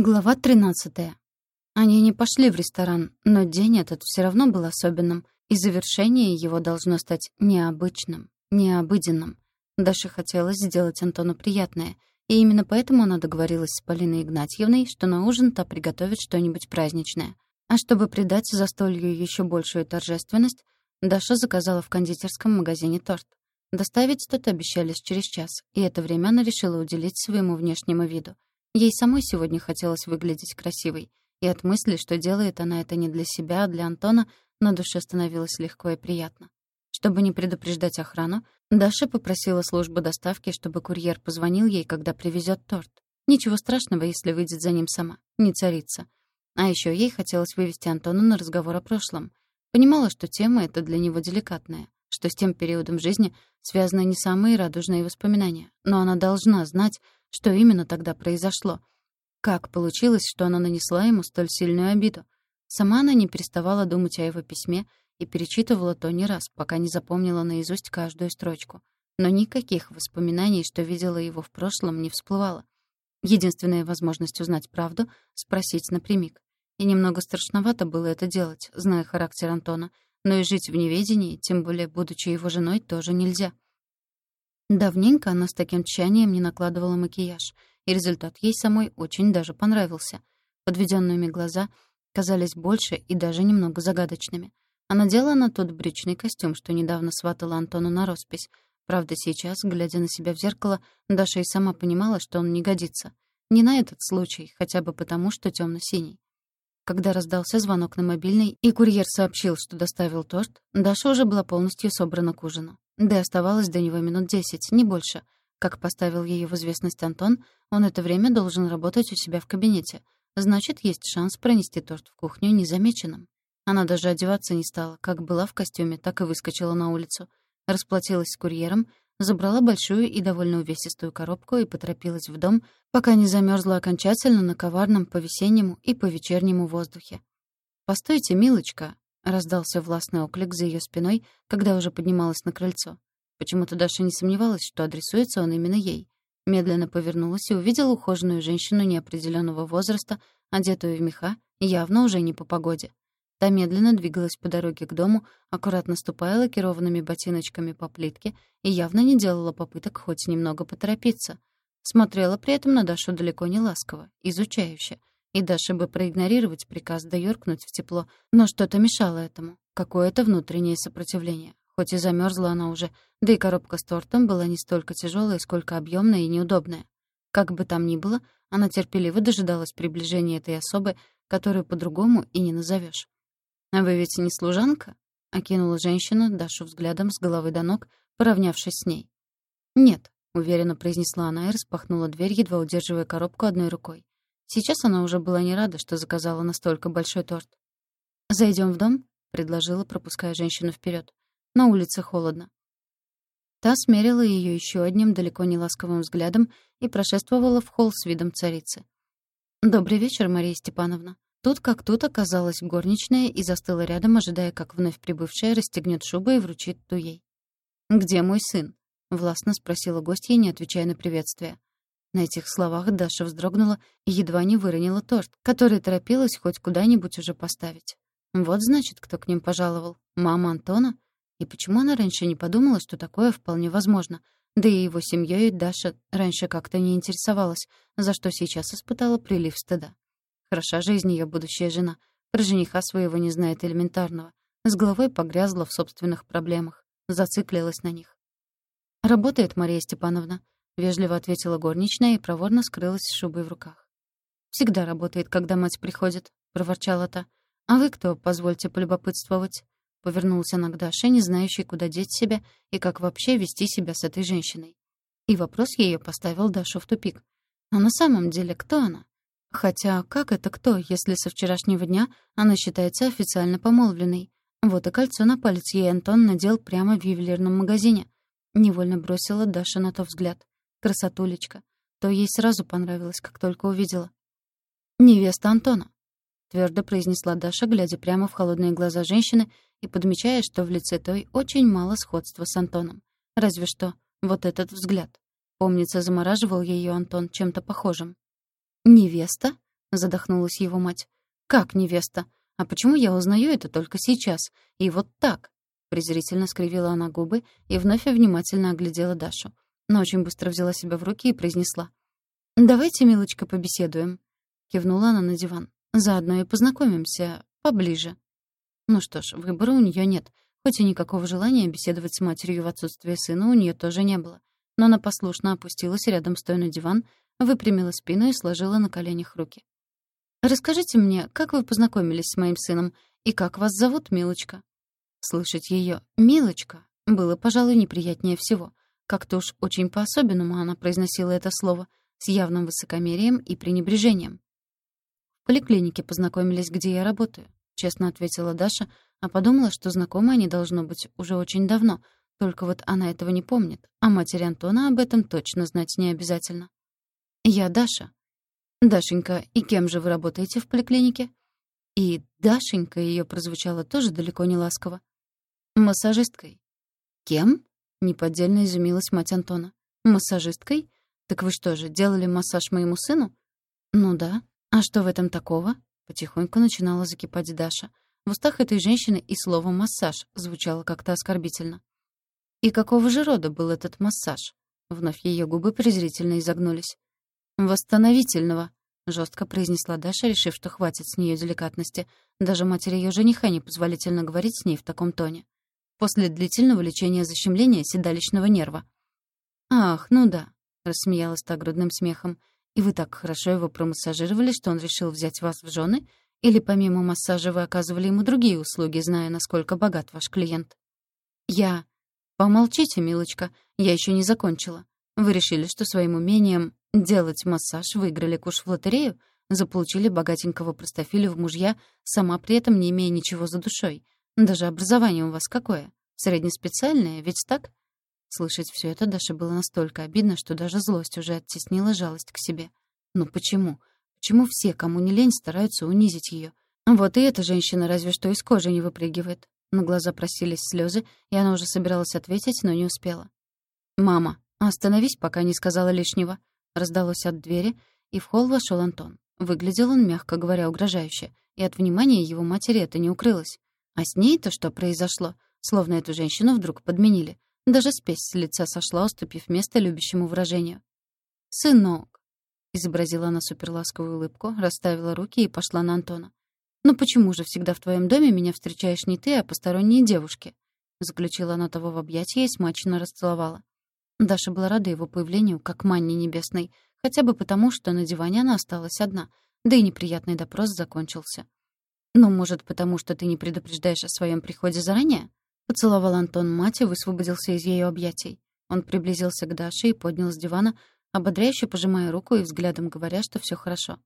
Глава 13. Они не пошли в ресторан, но день этот все равно был особенным, и завершение его должно стать необычным, необыденным. Даше хотелось сделать Антону приятное, и именно поэтому она договорилась с Полиной Игнатьевной, что на ужин та приготовит что-нибудь праздничное. А чтобы придать застолью еще большую торжественность, Даша заказала в кондитерском магазине торт. Доставить тот обещались через час, и это время она решила уделить своему внешнему виду — Ей самой сегодня хотелось выглядеть красивой, и от мысли, что делает она это не для себя, а для Антона, на душе становилось легко и приятно. Чтобы не предупреждать охрану, Даша попросила службу доставки, чтобы курьер позвонил ей, когда привезет торт. Ничего страшного, если выйдет за ним сама, не царица. А еще ей хотелось вывести Антона на разговор о прошлом. Понимала, что тема эта для него деликатная, что с тем периодом жизни связаны не самые радужные воспоминания, но она должна знать, что именно тогда произошло? Как получилось, что она нанесла ему столь сильную обиду? Сама она не переставала думать о его письме и перечитывала то не раз, пока не запомнила наизусть каждую строчку. Но никаких воспоминаний, что видела его в прошлом, не всплывало. Единственная возможность узнать правду — спросить напрямик. И немного страшновато было это делать, зная характер Антона, но и жить в неведении, тем более будучи его женой, тоже нельзя. Давненько она с таким тщанием не накладывала макияж, и результат ей самой очень даже понравился. Подведенными глаза казались больше и даже немного загадочными. Она надела на тот брючный костюм, что недавно сватала Антону на роспись. Правда, сейчас, глядя на себя в зеркало, Даша и сама понимала, что он не годится. Не на этот случай, хотя бы потому, что темно синий Когда раздался звонок на мобильный, и курьер сообщил, что доставил торт, Даша уже была полностью собрана к ужину. Да оставалось до него минут десять, не больше. Как поставил ее в известность Антон, он это время должен работать у себя в кабинете. Значит, есть шанс пронести торт в кухню незамеченным. Она даже одеваться не стала, как была в костюме, так и выскочила на улицу. Расплатилась с курьером, забрала большую и довольно увесистую коробку и поторопилась в дом, пока не замерзла окончательно на коварном по-весеннему и по-вечернему воздухе. «Постойте, милочка», Раздался властный оклик за ее спиной, когда уже поднималась на крыльцо. Почему-то Даша не сомневалась, что адресуется он именно ей. Медленно повернулась и увидела ухоженную женщину неопределенного возраста, одетую в меха, явно уже не по погоде. Та медленно двигалась по дороге к дому, аккуратно ступая лакированными ботиночками по плитке и явно не делала попыток хоть немного поторопиться. Смотрела при этом на Дашу далеко не ласково, изучающе, и Даша бы проигнорировать приказ да в тепло, но что-то мешало этому. Какое-то внутреннее сопротивление. Хоть и замерзла она уже, да и коробка с тортом была не столько тяжелая, сколько объемная и неудобная. Как бы там ни было, она терпеливо дожидалась приближения этой особы, которую по-другому и не назовешь. «А вы ведь не служанка?» — окинула женщина Дашу взглядом с головы до ног, поравнявшись с ней. «Нет», — уверенно произнесла она и распахнула дверь, едва удерживая коробку одной рукой. Сейчас она уже была не рада, что заказала настолько большой торт. Зайдем в дом?» — предложила, пропуская женщину вперед. «На улице холодно». Та смерила ее еще одним далеко не ласковым взглядом и прошествовала в холл с видом царицы. «Добрый вечер, Мария Степановна». Тут как тут оказалась горничная и застыла рядом, ожидая, как вновь прибывшая расстегнет шубу и вручит ту ей. «Где мой сын?» — властно спросила гостья, не отвечая на приветствие. На этих словах Даша вздрогнула и едва не выронила торт, который торопилась хоть куда-нибудь уже поставить. Вот, значит, кто к ним пожаловал. Мама Антона? И почему она раньше не подумала, что такое вполне возможно? Да и его семьей Даша раньше как-то не интересовалась, за что сейчас испытала прилив стыда. Хороша жизнь ее будущая жена. Про жениха своего не знает элементарного. С головой погрязла в собственных проблемах. Зациклилась на них. «Работает Мария Степановна», Вежливо ответила горничная и проворно скрылась с шубой в руках. «Всегда работает, когда мать приходит», — проворчала та. «А вы кто, позвольте полюбопытствовать?» Повернулся она к Даше, не знающей, куда деть себя и как вообще вести себя с этой женщиной. И вопрос ее поставил Дашу в тупик. А на самом деле кто она? Хотя как это кто, если со вчерашнего дня она считается официально помолвленной? Вот и кольцо на палец ей Антон надел прямо в ювелирном магазине. Невольно бросила Даша на то взгляд. Красотулечка. То ей сразу понравилось, как только увидела. «Невеста Антона», — твердо произнесла Даша, глядя прямо в холодные глаза женщины и подмечая, что в лице той очень мало сходства с Антоном. Разве что вот этот взгляд. Помнится, замораживал ее Антон чем-то похожим. «Невеста?» — задохнулась его мать. «Как невеста? А почему я узнаю это только сейчас? И вот так?» Презрительно скривила она губы и вновь внимательно оглядела Дашу. Но очень быстро взяла себя в руки и произнесла. «Давайте, милочка, побеседуем». Кивнула она на диван. «Заодно и познакомимся поближе». Ну что ж, выбора у нее нет. Хоть и никакого желания беседовать с матерью в отсутствие сына у нее тоже не было. Но она послушно опустилась рядом стоя на диван, выпрямила спину и сложила на коленях руки. «Расскажите мне, как вы познакомились с моим сыном и как вас зовут, милочка?» Слышать ее «милочка» было, пожалуй, неприятнее всего. Как-то уж очень по-особенному она произносила это слово, с явным высокомерием и пренебрежением. «В поликлинике познакомились, где я работаю», — честно ответила Даша, а подумала, что знакомы они должно быть уже очень давно, только вот она этого не помнит, а матери Антона об этом точно знать не обязательно. «Я Даша». «Дашенька, и кем же вы работаете в поликлинике?» И Дашенька ее прозвучало тоже далеко не ласково. «Массажисткой». «Кем?» — неподдельно изумилась мать Антона. «Массажисткой? Так вы что же, делали массаж моему сыну?» «Ну да. А что в этом такого?» Потихоньку начинала закипать Даша. В устах этой женщины и слово «массаж» звучало как-то оскорбительно. «И какого же рода был этот массаж?» Вновь ее губы презрительно изогнулись. «Восстановительного», — жестко произнесла Даша, решив, что хватит с нее деликатности. Даже матери ее жениха непозволительно говорить с ней в таком тоне после длительного лечения защемления седалищного нерва. «Ах, ну да», — рассмеялась так грудным смехом. «И вы так хорошо его промассажировали, что он решил взять вас в жены? Или помимо массажа вы оказывали ему другие услуги, зная, насколько богат ваш клиент?» «Я...» «Помолчите, милочка, я еще не закончила. Вы решили, что своим умением делать массаж выиграли куш в лотерею, заполучили богатенького простофиля в мужья, сама при этом не имея ничего за душой, даже образование у вас какое? Среднеспециальное, ведь так? Слышать все это Даше было настолько обидно, что даже злость уже оттеснила жалость к себе. Но почему? Почему все, кому не лень, стараются унизить ее? Вот и эта женщина разве что из кожи не выпрыгивает. На глаза просились слезы, и она уже собиралась ответить, но не успела. «Мама, остановись, пока не сказала лишнего», раздалось от двери, и в холл вошел Антон. Выглядел он, мягко говоря, угрожающе, и от внимания его матери это не укрылось. А с ней-то что произошло? Словно эту женщину вдруг подменили. Даже спесь с лица сошла, уступив место любящему выражению. «Сынок», — изобразила она суперласковую улыбку, расставила руки и пошла на Антона. «Ну почему же всегда в твоем доме меня встречаешь не ты, а посторонние девушки?» Заключила она того в объятия и смачно расцеловала. Даша была рада его появлению, как манне небесной, хотя бы потому, что на диване она осталась одна, да и неприятный допрос закончился. «Ну, может, потому что ты не предупреждаешь о своем приходе заранее?» Поцеловал Антон мать и высвободился из ее объятий. Он приблизился к Даше и поднял с дивана, ободряюще пожимая руку и взглядом говоря, что все хорошо.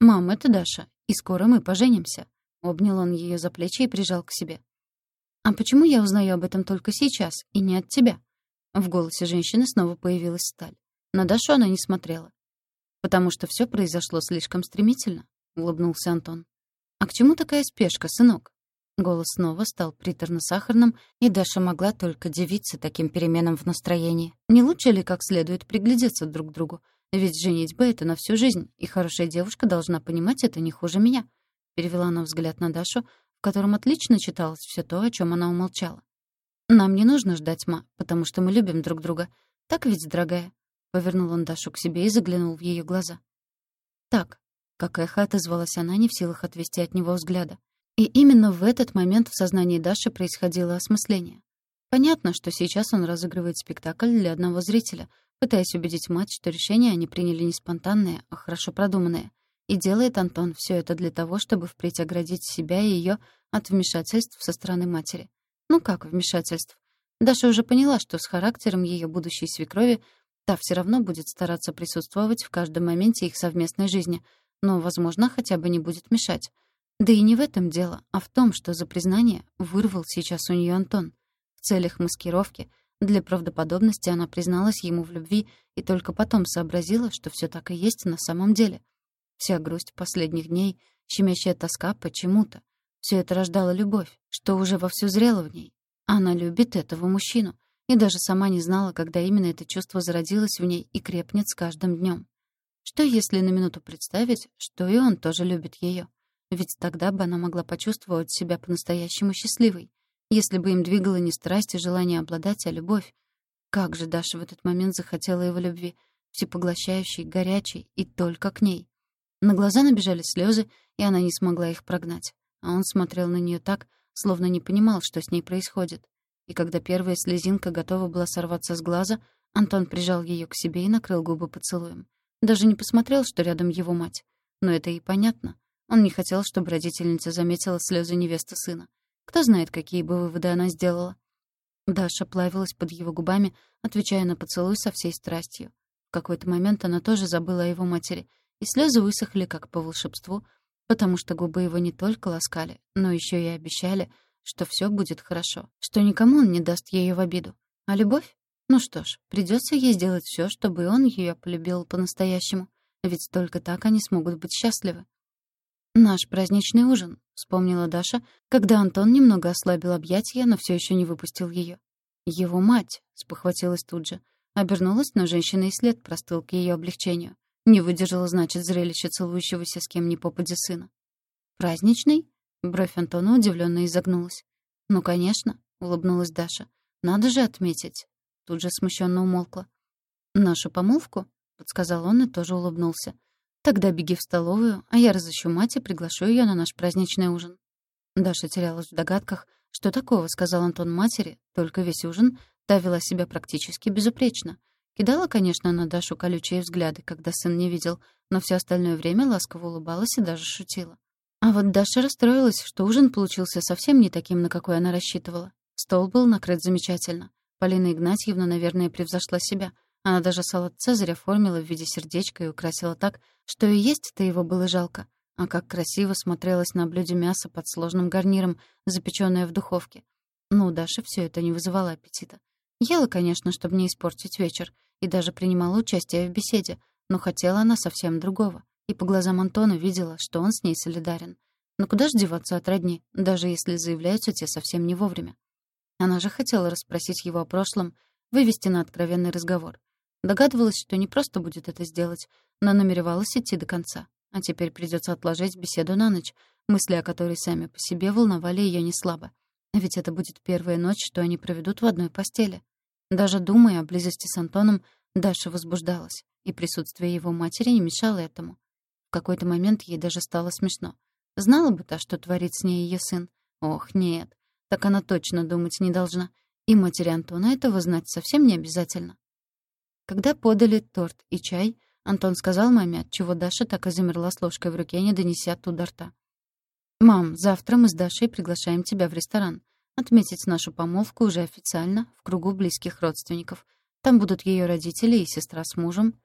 «Мам, это Даша, и скоро мы поженимся», — обнял он ее за плечи и прижал к себе. «А почему я узнаю об этом только сейчас, и не от тебя?» В голосе женщины снова появилась сталь. На Дашу она не смотрела. «Потому что все произошло слишком стремительно», — улыбнулся Антон. «А к чему такая спешка, сынок?» Голос снова стал приторно-сахарным, и Даша могла только дивиться таким переменам в настроении. Не лучше ли как следует приглядеться друг к другу? Ведь женитьба — это на всю жизнь, и хорошая девушка должна понимать это не хуже меня. Перевела она взгляд на Дашу, в котором отлично читалось все то, о чем она умолчала. «Нам не нужно ждать, ма, потому что мы любим друг друга. Так ведь, дорогая?» Повернул он Дашу к себе и заглянул в ее глаза. «Так, как эхо отозвалась она, не в силах отвести от него взгляда. И именно в этот момент в сознании Даши происходило осмысление. Понятно, что сейчас он разыгрывает спектакль для одного зрителя, пытаясь убедить мать, что решение они приняли не спонтанное, а хорошо продуманное. И делает Антон все это для того, чтобы впредь оградить себя и ее от вмешательств со стороны матери. Ну как вмешательств? Даша уже поняла, что с характером ее будущей свекрови та все равно будет стараться присутствовать в каждом моменте их совместной жизни — но, возможно, хотя бы не будет мешать. Да и не в этом дело, а в том, что за признание вырвал сейчас у нее Антон. В целях маскировки, для правдоподобности она призналась ему в любви и только потом сообразила, что все так и есть на самом деле. Вся грусть последних дней, щемящая тоска почему-то. Все это рождало любовь, что уже вовсю зрело в ней. Она любит этого мужчину и даже сама не знала, когда именно это чувство зародилось в ней и крепнет с каждым днем. Что если на минуту представить, что и он тоже любит ее? Ведь тогда бы она могла почувствовать себя по-настоящему счастливой. Если бы им двигала не страсть и желание обладать, а любовь. Как же Даша в этот момент захотела его любви, всепоглощающей, горячей и только к ней. На глаза набежали слезы, и она не смогла их прогнать. А он смотрел на нее так, словно не понимал, что с ней происходит. И когда первая слезинка готова была сорваться с глаза, Антон прижал ее к себе и накрыл губы поцелуем. Даже не посмотрел, что рядом его мать. Но это и понятно. Он не хотел, чтобы родительница заметила слезы невесты сына. Кто знает, какие бы выводы она сделала. Даша плавилась под его губами, отвечая на поцелуй со всей страстью. В какой-то момент она тоже забыла о его матери, и слезы высохли как по волшебству, потому что губы его не только ласкали, но еще и обещали, что все будет хорошо, что никому он не даст ее в обиду. А любовь? Ну что ж, придется ей сделать все, чтобы он ее полюбил по-настоящему, ведь только так они смогут быть счастливы. «Наш праздничный ужин», — вспомнила Даша, когда Антон немного ослабил объятия, но все еще не выпустил ее. «Его мать», — спохватилась тут же. Обернулась, но женщина и след простыл к ее облегчению. Не выдержала, значит, зрелище целующегося с кем ни попадя сына. «Праздничный?» — бровь Антона удивленно изогнулась. «Ну, конечно», — улыбнулась Даша. «Надо же отметить». Тут же смущенно умолкла. «Нашу помолвку?» — подсказал он и тоже улыбнулся. «Тогда беги в столовую, а я разыщу мать и приглашу ее на наш праздничный ужин». Даша терялась в догадках, что такого сказал Антон матери, только весь ужин та вела себя практически безупречно. Кидала, конечно, на Дашу колючие взгляды, когда сын не видел, но все остальное время ласково улыбалась и даже шутила. А вот Даша расстроилась, что ужин получился совсем не таким, на какой она рассчитывала. Стол был накрыт замечательно. Полина Игнатьевна, наверное, превзошла себя — она даже салат «Цезарь» оформила в виде сердечка и украсила так, что и есть-то его было жалко. А как красиво смотрелось на блюде мясо под сложным гарниром, запечённое в духовке. Но у Даши всё это не вызывало аппетита. Ела, конечно, чтобы не испортить вечер, и даже принимала участие в беседе, но хотела она совсем другого. И по глазам Антона видела, что он с ней солидарен. Но куда ж деваться от родни, даже если заявляются те совсем не вовремя? Она же хотела расспросить его о прошлом, вывести на откровенный разговор. Догадывалась, что не просто будет это сделать, но намеревалась идти до конца. А теперь придется отложить беседу на ночь, мысли о которой сами по себе волновали ее не слабо. Ведь это будет первая ночь, что они проведут в одной постели. Даже думая о близости с Антоном, Даша возбуждалась, и присутствие его матери не мешало этому. В какой-то момент ей даже стало смешно. Знала бы та, что творит с ней ее сын. Ох, нет, так она точно думать не должна. И матери Антона этого знать совсем не обязательно. Когда подали торт и чай, Антон сказал маме, отчего Даша так и замерла с ложкой в руке, не донеся оттуда рта. «Мам, завтра мы с Дашей приглашаем тебя в ресторан. Отметить нашу помолвку уже официально, в кругу близких родственников. Там будут ее родители и сестра с мужем».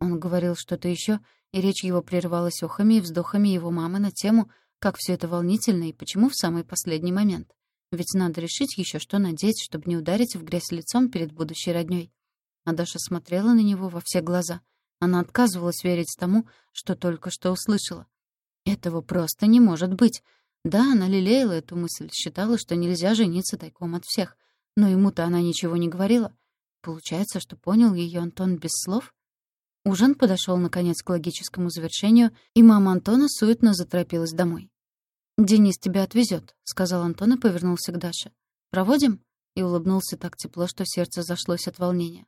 Он говорил что-то еще, и речь его прерывалась охами и вздохами его мамы на тему, как все это волнительно и почему в самый последний момент. Ведь надо решить еще, что надеть, чтобы не ударить в грязь лицом перед будущей роднёй. А Даша смотрела на него во все глаза. Она отказывалась верить тому, что только что услышала. Этого просто не может быть. Да, она лелеяла эту мысль, считала, что нельзя жениться тайком от всех. Но ему-то она ничего не говорила. Получается, что понял ее Антон без слов? Ужин подошел наконец к логическому завершению, и мама Антона суетно заторопилась домой. «Денис тебя отвезет, сказал Антон и повернулся к Даше. «Проводим?» И улыбнулся так тепло, что сердце зашлось от волнения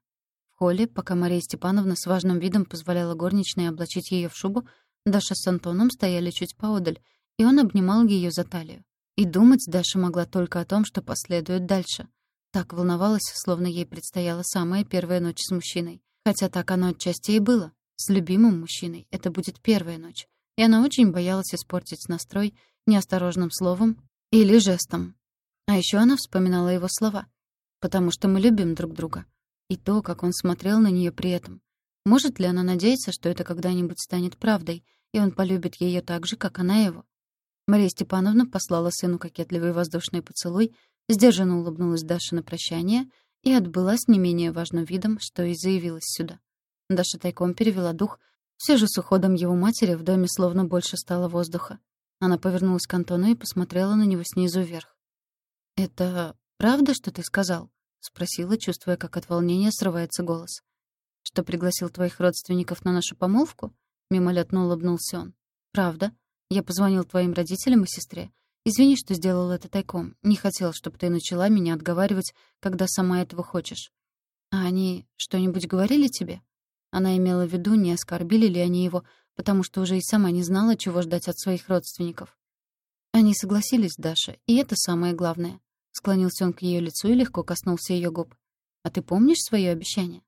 холле, пока Мария Степановна с важным видом позволяла горничной облачить ее в шубу, Даша с Антоном стояли чуть поодаль, и он обнимал ее за талию. И думать Даша могла только о том, что последует дальше. Так волновалась, словно ей предстояла самая первая ночь с мужчиной. Хотя так оно отчасти и было. С любимым мужчиной это будет первая ночь. И она очень боялась испортить настрой неосторожным словом или жестом. А еще она вспоминала его слова. «Потому что мы любим друг друга. И то, как он смотрел на нее при этом. Может ли она надеяться, что это когда-нибудь станет правдой, и он полюбит ее так же, как она его? Мария Степановна послала сыну кокетливый воздушный поцелуй, сдержанно улыбнулась Даше на прощание и отбыла с не менее важным видом, что и заявилась сюда. Даша тайком перевела дух, все же с уходом его матери в доме словно больше стало воздуха. Она повернулась к Антону и посмотрела на него снизу вверх. «Это правда, что ты сказал?» — спросила, чувствуя, как от волнения срывается голос. что пригласил твоих родственников на нашу помолвку?» — мимолетно улыбнулся он. «Правда. Я позвонил твоим родителям и сестре. Извини, что сделал это тайком. Не хотел, чтобы ты начала меня отговаривать, когда сама этого хочешь. А они что-нибудь говорили тебе?» Она имела в виду, не оскорбили ли они его, потому что уже и сама не знала, чего ждать от своих родственников. Они согласились, Даша, и это самое главное. Склонился он к ее лицу и легко коснулся ее губ. «А ты помнишь свое обещание?»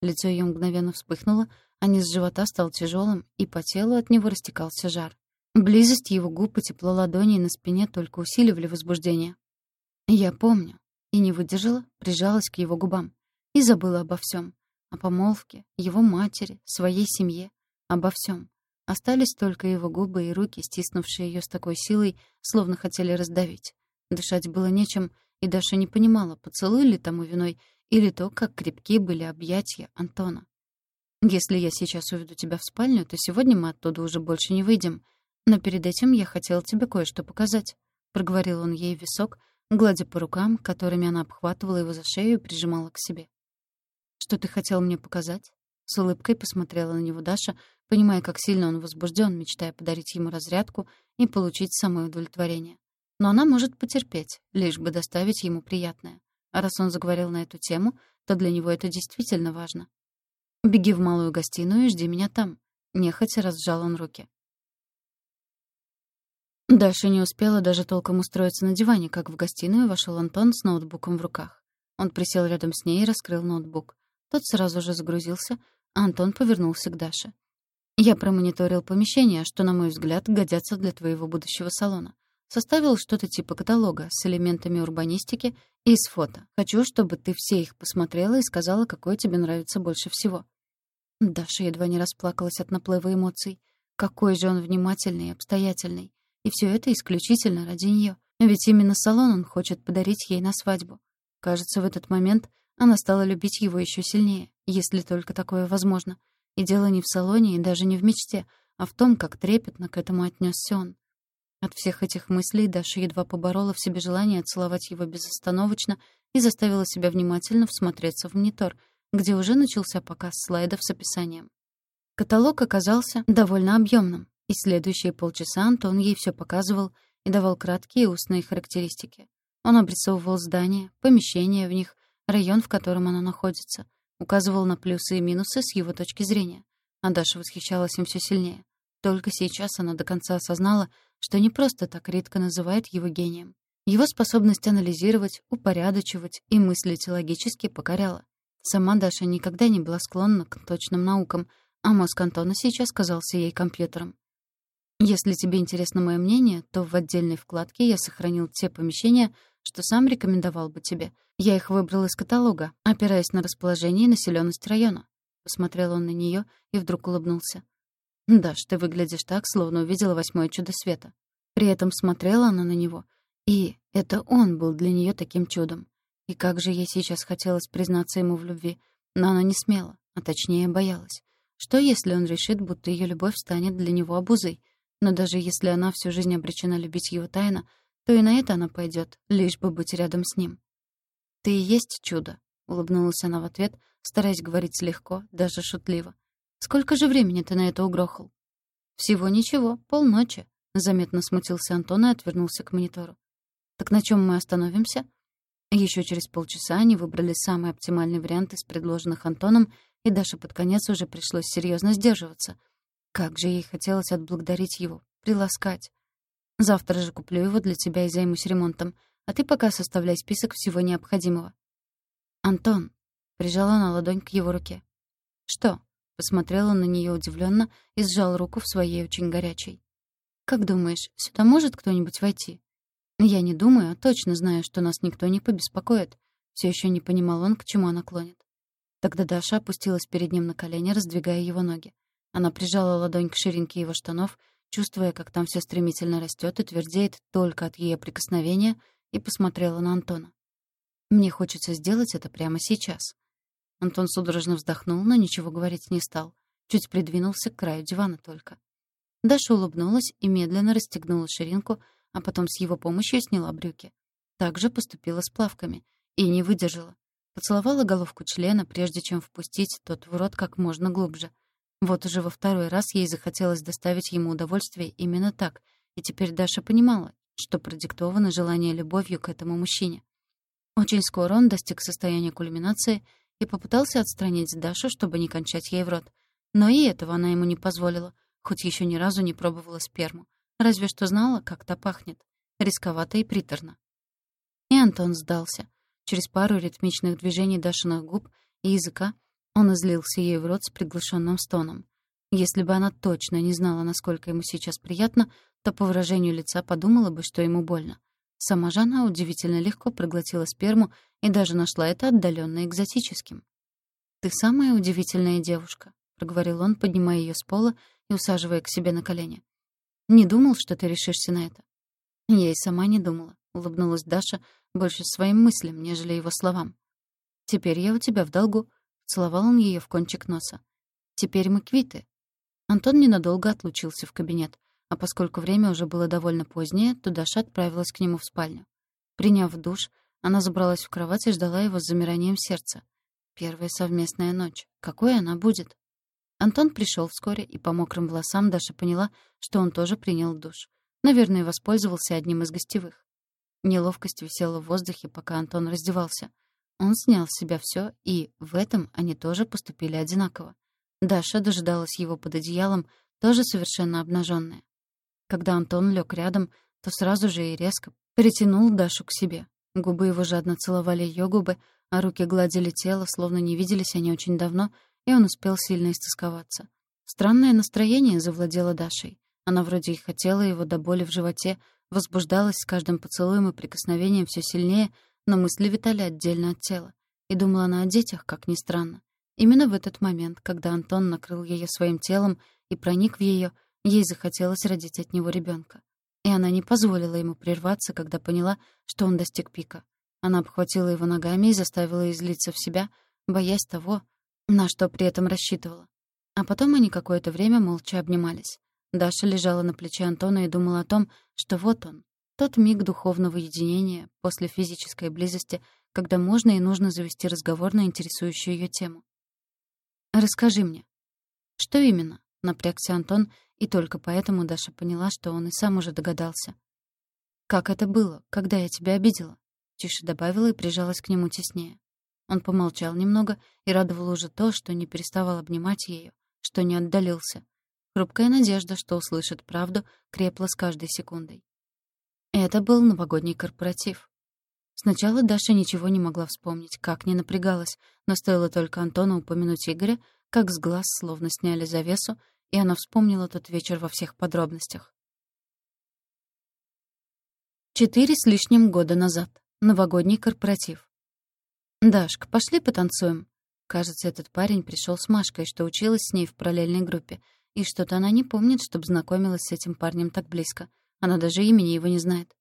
Лицо ее мгновенно вспыхнуло, а низ живота стал тяжелым, и по телу от него растекался жар. Близость его губ и тепло ладоней на спине только усиливали возбуждение. Я помню. И не выдержала, прижалась к его губам. И забыла обо всем. О помолвке, его матери, своей семье. Обо всем. Остались только его губы и руки, стиснувшие ее с такой силой, словно хотели раздавить. Дышать было нечем, и Даша не понимала, поцелуй ли тому виной, или то, как крепки были объятия Антона. «Если я сейчас уведу тебя в спальню, то сегодня мы оттуда уже больше не выйдем. Но перед этим я хотел тебе кое-что показать», — проговорил он ей в висок, гладя по рукам, которыми она обхватывала его за шею и прижимала к себе. «Что ты хотел мне показать?» С улыбкой посмотрела на него Даша, понимая, как сильно он возбужден, мечтая подарить ему разрядку и получить самое удовлетворение. Но она может потерпеть, лишь бы доставить ему приятное. А раз он заговорил на эту тему, то для него это действительно важно. «Беги в малую гостиную и жди меня там», — нехотя разжал он руки. Даша не успела даже толком устроиться на диване, как в гостиную вошел Антон с ноутбуком в руках. Он присел рядом с ней и раскрыл ноутбук. Тот сразу же загрузился, а Антон повернулся к Даше. «Я промониторил помещения, что, на мой взгляд, годятся для твоего будущего салона. Составил что-то типа каталога с элементами урбанистики и с фото. Хочу, чтобы ты все их посмотрела и сказала, какое тебе нравится больше всего». Даша едва не расплакалась от наплыва эмоций. Какой же он внимательный и обстоятельный. И все это исключительно ради нее. Ведь именно салон он хочет подарить ей на свадьбу. Кажется, в этот момент она стала любить его еще сильнее, если только такое возможно. И дело не в салоне и даже не в мечте, а в том, как трепетно к этому отнесся он. От всех этих мыслей Даша едва поборола в себе желание целовать его безостановочно и заставила себя внимательно всмотреться в монитор, где уже начался показ слайдов с описанием. Каталог оказался довольно объемным, и следующие полчаса Антон ей все показывал и давал краткие устные характеристики. Он обрисовывал здания, помещения в них, район, в котором оно находится, указывал на плюсы и минусы с его точки зрения. А Даша восхищалась им все сильнее. Только сейчас она до конца осознала, что не просто так редко называет его гением. Его способность анализировать, упорядочивать и мыслить логически покоряла. Сама Даша никогда не была склонна к точным наукам, а мозг Антона сейчас казался ей компьютером. Если тебе интересно мое мнение, то в отдельной вкладке я сохранил те помещения, что сам рекомендовал бы тебе. Я их выбрал из каталога, опираясь на расположение и населенность района. Посмотрел он на нее и вдруг улыбнулся. «Даш, ты выглядишь так, словно увидела восьмое чудо света». При этом смотрела она на него, и это он был для нее таким чудом. И как же ей сейчас хотелось признаться ему в любви, но она не смела, а точнее боялась. Что если он решит, будто ее любовь станет для него обузой — но даже если она всю жизнь обречена любить его тайно, то и на это она пойдет, лишь бы быть рядом с ним. «Ты и есть чудо», — улыбнулась она в ответ, стараясь говорить легко, даже шутливо. «Сколько же времени ты на это угрохал?» «Всего ничего, полночи», — заметно смутился Антон и отвернулся к монитору. «Так на чем мы остановимся?» Еще через полчаса они выбрали самый оптимальный вариант из предложенных Антоном, и Даше под конец уже пришлось серьезно сдерживаться — как же ей хотелось отблагодарить его, приласкать. Завтра же куплю его для тебя и займусь ремонтом, а ты пока составляй список всего необходимого. Антон прижала на ладонь к его руке. Что? Посмотрела на нее удивленно и сжал руку в своей очень горячей. Как думаешь, сюда может кто-нибудь войти? Я не думаю, а точно знаю, что нас никто не побеспокоит. Все еще не понимал он, к чему она клонит. Тогда Даша опустилась перед ним на колени, раздвигая его ноги. Она прижала ладонь к ширинке его штанов, чувствуя, как там все стремительно растет и твердеет только от ее прикосновения, и посмотрела на Антона. «Мне хочется сделать это прямо сейчас». Антон судорожно вздохнул, но ничего говорить не стал. Чуть придвинулся к краю дивана только. Даша улыбнулась и медленно расстегнула ширинку, а потом с его помощью сняла брюки. Так же поступила с плавками и не выдержала. Поцеловала головку члена, прежде чем впустить тот в рот как можно глубже. Вот уже во второй раз ей захотелось доставить ему удовольствие именно так, и теперь Даша понимала, что продиктовано желание любовью к этому мужчине. Очень скоро он достиг состояния кульминации и попытался отстранить Дашу, чтобы не кончать ей в рот. Но и этого она ему не позволила, хоть еще ни разу не пробовала сперму. Разве что знала, как та пахнет. Рисковато и приторно. И Антон сдался. Через пару ритмичных движений Дашиных губ и языка он излился ей в рот с приглушенным стоном. Если бы она точно не знала, насколько ему сейчас приятно, то по выражению лица подумала бы, что ему больно. Сама же она удивительно легко проглотила сперму и даже нашла это отдаленно экзотическим. «Ты самая удивительная девушка», — проговорил он, поднимая ее с пола и усаживая к себе на колени. «Не думал, что ты решишься на это». Я и сама не думала. — улыбнулась Даша больше своим мыслям, нежели его словам. «Теперь я у тебя в долгу», — целовал он ее в кончик носа. «Теперь мы квиты». Антон ненадолго отлучился в кабинет, а поскольку время уже было довольно позднее, то Даша отправилась к нему в спальню. Приняв душ, она забралась в кровать и ждала его с замиранием сердца. Первая совместная ночь. Какой она будет? Антон пришел вскоре, и по мокрым волосам Даша поняла, что он тоже принял душ. Наверное, воспользовался одним из гостевых. Неловкость висела в воздухе, пока Антон раздевался. Он снял с себя все, и в этом они тоже поступили одинаково. Даша дожидалась его под одеялом, тоже совершенно обнаженная. Когда Антон лег рядом, то сразу же и резко притянул Дашу к себе. Губы его жадно целовали ее губы, а руки гладили тело, словно не виделись они очень давно, и он успел сильно истосковаться. Странное настроение завладело Дашей. Она вроде и хотела его до боли в животе, Возбуждалась с каждым поцелуем и прикосновением все сильнее, но мысли витали отдельно от тела. И думала она о детях, как ни странно. Именно в этот момент, когда Антон накрыл ее своим телом и проник в ее, ей захотелось родить от него ребенка. И она не позволила ему прерваться, когда поняла, что он достиг пика. Она обхватила его ногами и заставила излиться в себя, боясь того, на что при этом рассчитывала. А потом они какое-то время молча обнимались. Даша лежала на плече Антона и думала о том, что вот он, тот миг духовного единения после физической близости, когда можно и нужно завести разговор на интересующую ее тему. «Расскажи мне». «Что именно?» — напрягся Антон, и только поэтому Даша поняла, что он и сам уже догадался. «Как это было, когда я тебя обидела?» Тише добавила и прижалась к нему теснее. Он помолчал немного и радовал уже то, что не переставал обнимать ее, что не отдалился. Хрупкая надежда, что услышит правду, крепла с каждой секундой. Это был новогодний корпоратив. Сначала Даша ничего не могла вспомнить, как не напрягалась, но стоило только Антону упомянуть Игоря, как с глаз словно сняли завесу, и она вспомнила тот вечер во всех подробностях. Четыре с лишним года назад. Новогодний корпоратив. «Дашка, пошли потанцуем». Кажется, этот парень пришел с Машкой, что училась с ней в параллельной группе, и что-то она не помнит, чтобы знакомилась с этим парнем так близко. Она даже имени его не знает.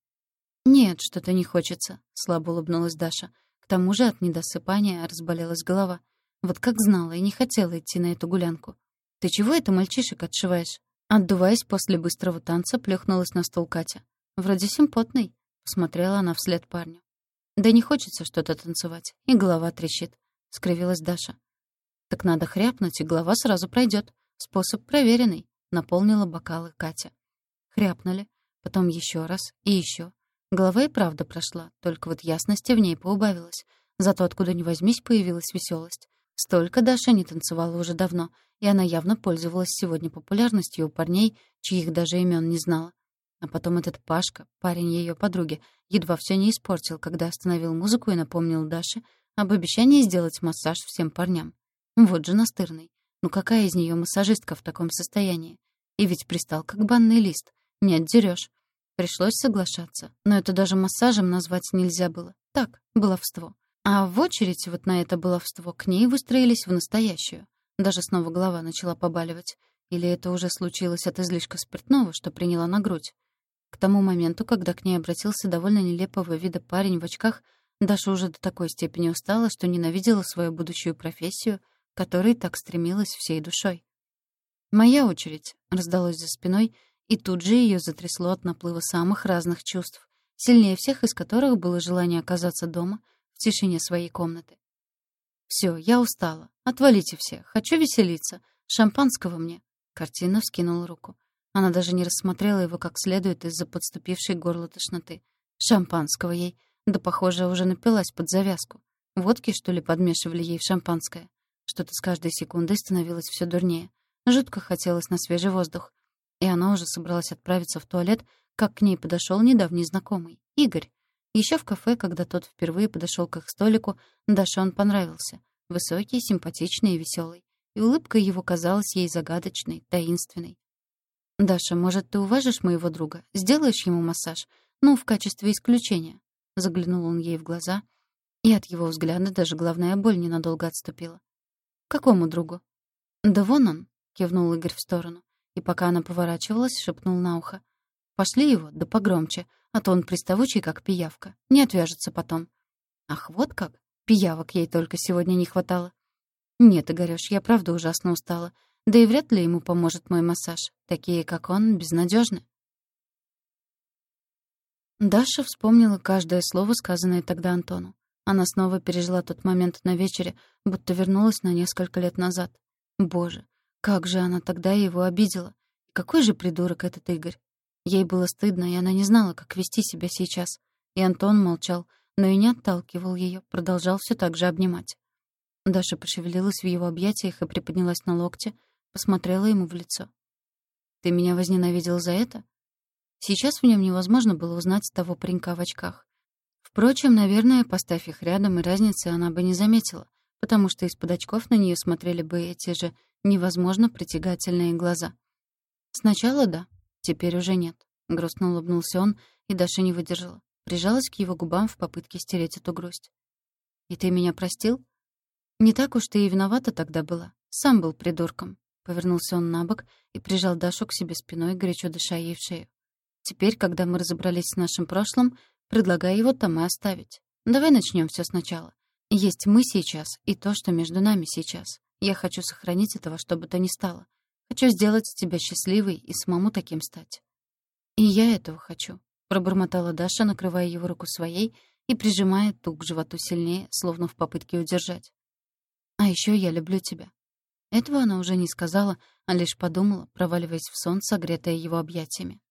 «Нет, что-то не хочется», — слабо улыбнулась Даша. К тому же от недосыпания разболелась голова. Вот как знала и не хотела идти на эту гулянку. «Ты чего это мальчишек отшиваешь?» Отдуваясь после быстрого танца, плюхнулась на стол Катя. «Вроде симпотный», — посмотрела она вслед парню. «Да не хочется что-то танцевать, и голова трещит», — скривилась Даша. «Так надо хряпнуть, и голова сразу пройдет. Способ проверенный, наполнила бокалы Катя. Хряпнули, потом еще раз и еще. Голова и правда прошла, только вот ясности в ней поубавилось. Зато откуда ни возьмись появилась веселость. Столько Даша не танцевала уже давно, и она явно пользовалась сегодня популярностью у парней, чьих даже имен не знала. А потом этот Пашка, парень ее подруги, едва все не испортил, когда остановил музыку и напомнил Даше об обещании сделать массаж всем парням. Вот же настырный. Ну какая из нее массажистка в таком состоянии? И ведь пристал как банный лист. Не отдерешь. Пришлось соглашаться. Но это даже массажем назвать нельзя было. Так, баловство. А в очередь вот на это баловство к ней выстроились в настоящую. Даже снова голова начала побаливать. Или это уже случилось от излишка спиртного, что приняла на грудь? К тому моменту, когда к ней обратился довольно нелепого вида парень в очках, Даша уже до такой степени устала, что ненавидела свою будущую профессию — которой так стремилась всей душой. «Моя очередь», — раздалось за спиной, и тут же ее затрясло от наплыва самых разных чувств, сильнее всех из которых было желание оказаться дома, в тишине своей комнаты. Все, я устала. Отвалите все. Хочу веселиться. Шампанского мне». Картина вскинула руку. Она даже не рассмотрела его как следует из-за подступившей горло тошноты. Шампанского ей. Да, похоже, уже напилась под завязку. Водки, что ли, подмешивали ей в шампанское. Что-то с каждой секундой становилось все дурнее. Жутко хотелось на свежий воздух. И она уже собралась отправиться в туалет, как к ней подошел недавний знакомый, Игорь. Еще в кафе, когда тот впервые подошел к их столику, Даше он понравился. Высокий, симпатичный и веселый. И улыбка его казалась ей загадочной, таинственной. «Даша, может, ты уважишь моего друга? Сделаешь ему массаж? Ну, в качестве исключения». Заглянул он ей в глаза, и от его взгляда даже головная боль ненадолго отступила. «Какому другу?» «Да вон он», — кивнул Игорь в сторону. Пока она поворачивалась, шепнул на ухо. «Пошли его, да погромче, а то он приставучий, как пиявка. Не отвяжется потом». «Ах, вот как! Пиявок ей только сегодня не хватало». «Нет, Игорёш, я правда ужасно устала. Да и вряд ли ему поможет мой массаж. Такие, как он, безнадежны. Даша вспомнила каждое слово, сказанное тогда Антону. Она снова пережила тот момент на вечере, будто вернулась на несколько лет назад. Боже, как же она тогда его обидела. Какой же придурок этот Игорь. Ей было стыдно, и она не знала, как вести себя сейчас. И Антон молчал, но и не отталкивал ее, продолжал все так же обнимать. Даша пошевелилась в его объятиях и приподнялась на локте, посмотрела ему в лицо. «Ты меня возненавидел за это?» Сейчас в нем невозможно было узнать того паренька в очках. Впрочем, наверное, поставь их рядом, и разницы она бы не заметила, потому что из-под очков на нее смотрели бы эти же невозможно притягательные глаза. Сначала да, теперь уже нет. Грустно улыбнулся он, и Даша не выдержала. Прижалась к его губам в попытке стереть эту грусть. «И ты меня простил?» «Не так уж ты и виновата тогда была. Сам был придурком. Повернулся он на бок и прижал Дашу к себе спиной, горячо дыша ей в шею. «Теперь, когда мы разобрались с нашим прошлым, предлагаю его там и оставить. Давай начнем все сначала. Есть мы сейчас и то, что между нами сейчас. Я хочу сохранить этого, что бы то ни стало. Хочу сделать тебя счастливой и самому таким стать». «И я этого хочу», — пробормотала Даша, накрывая его руку своей и прижимая ту к животу сильнее, словно в попытке удержать. «А еще я люблю тебя. Этого она уже не сказала, а лишь подумала, проваливаясь в сон, согретая его объятиями.